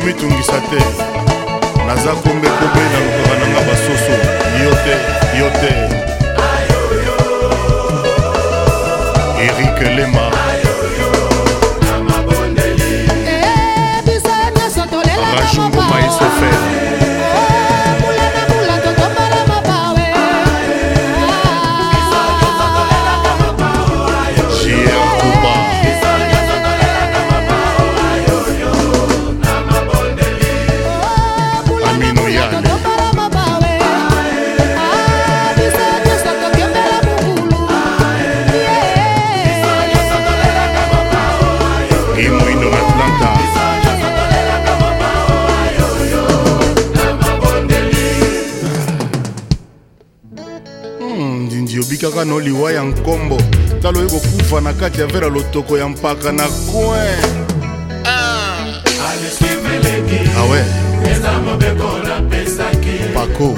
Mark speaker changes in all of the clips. Speaker 1: komitungisa te naza kombekobe na lokaba na nga basoso yo te yo te erik lema
Speaker 2: rajungu maesofer
Speaker 1: kaka na oliwa ya nkombo talo ekokufa na kati ya vera lotoko ya mpaka na coin awe ah. ah, pako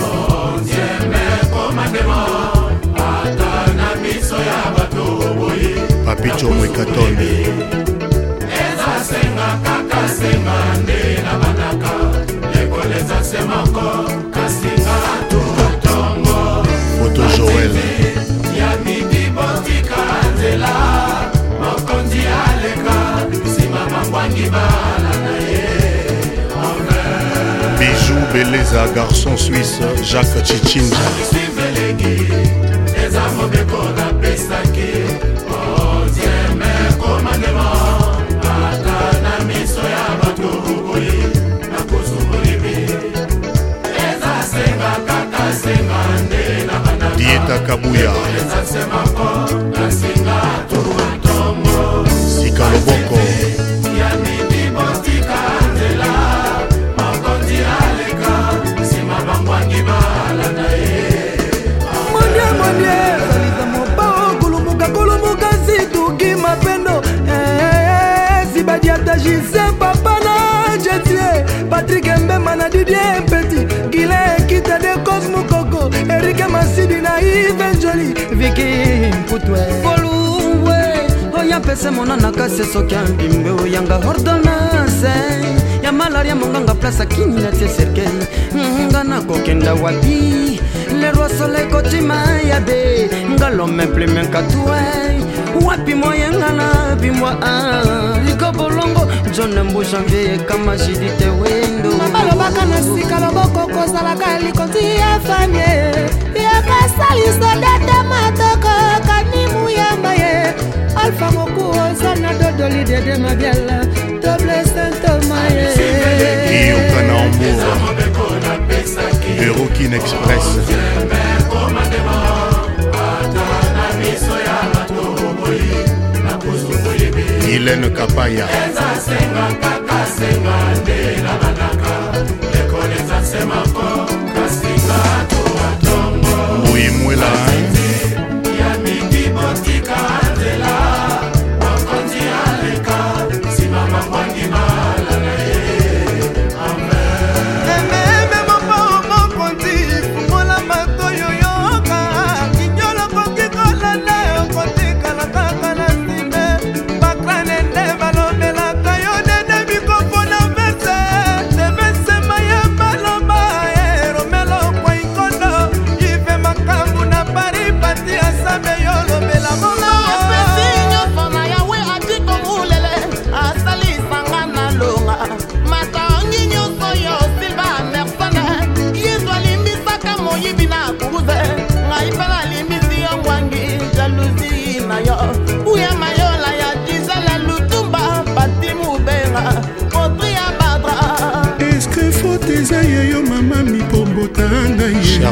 Speaker 1: papicho mwekatone
Speaker 2: eza senga kaka senga nde na banaka lekoleza
Speaker 1: se moko Leza, garçon suisse, Jacques Chichinja.
Speaker 2: didier mpeti gile ekita de cosmo koko erike masidi na ive joli viki mputwe polubwe oya mpese monana kasi soki andimbe oyanga ordonance ya malaria monganga place akini natie serkei nga nakokenda wapi leroi sole kotima ya be ngalome plemenkatue wapi moyengana bimwa john nambu janvier kama jidite wendo balobaka na sika loboko kozalaka likonzi ya fanye yakasalisa data matoko kanimu yamba ye alfa moku oza na dodoli dede mabiala doble santomaye
Speaker 1: erokin express Hélène Kapaya.
Speaker 2: senga kaka senga nde nabanaka ekoleza nsemako kasinga toatongo
Speaker 1: mbuyimwela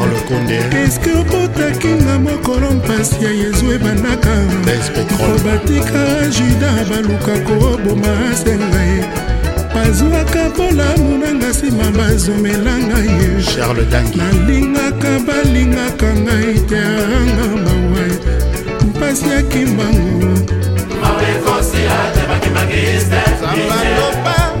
Speaker 1: charles konde eske okotakinga mokolo mpasi ya yezu ebandaka obatika juda balukaka oboma asenga ye bazwaka bolamu nanga nsima bazomelanga ye charles dangi nalingaka balingaka ngai te anga mawa mpasi ya kimbango
Speaker 2: mawekosi ate bakimbaki ester zambaloba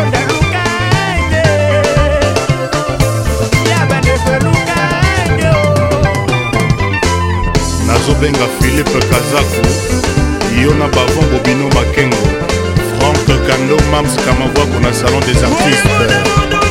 Speaker 1: babenga philipe kazaku yo na bavongo bino makengo frank kando mams kamavwako na salon des artistes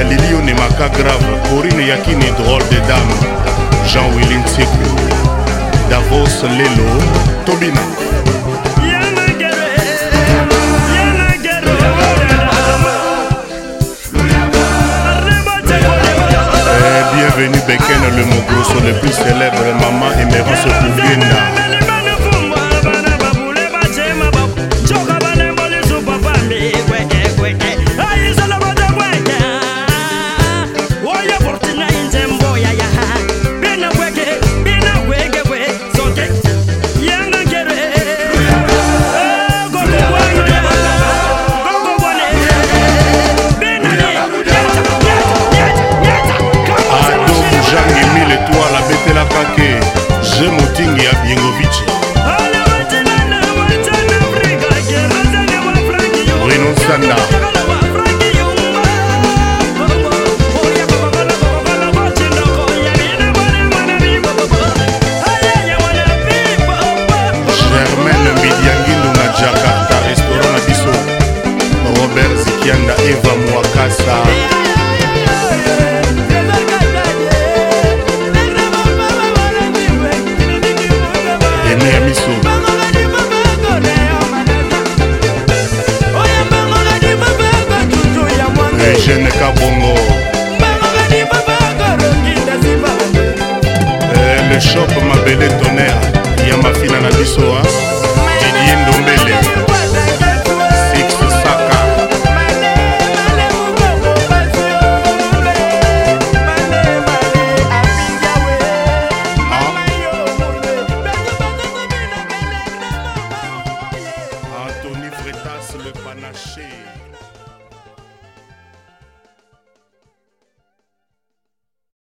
Speaker 1: elili eh, oyo nemaka grave corine eyaki ni drole de dame jean willi ntiku davos lelo tobina eh, Bienvenue Beken, le mot grosso le plus célèbre, maman Emerance Pouguenda. je motingi ya biengovice koleka bongo eh, le shop mabele tonnerre ya mafina na biso a didie ndombeli